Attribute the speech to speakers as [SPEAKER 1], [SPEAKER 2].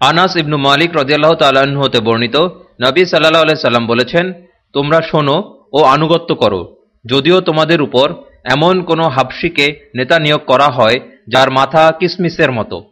[SPEAKER 1] আনাস ইবনু মালিক রদিয়াল্লাহ তাল্লাহ্ন হতে বর্ণিত, নবী সাল্লাহ আলাই সাল্লাম বলেছেন, তোমরা শোনো ও আনুগত্য করো। যদিও তোমাদের উপর এমন কোনো হাফসিকে নেতা নিয়োগ করা হয়, যার মাথা কিসমিসের মতো।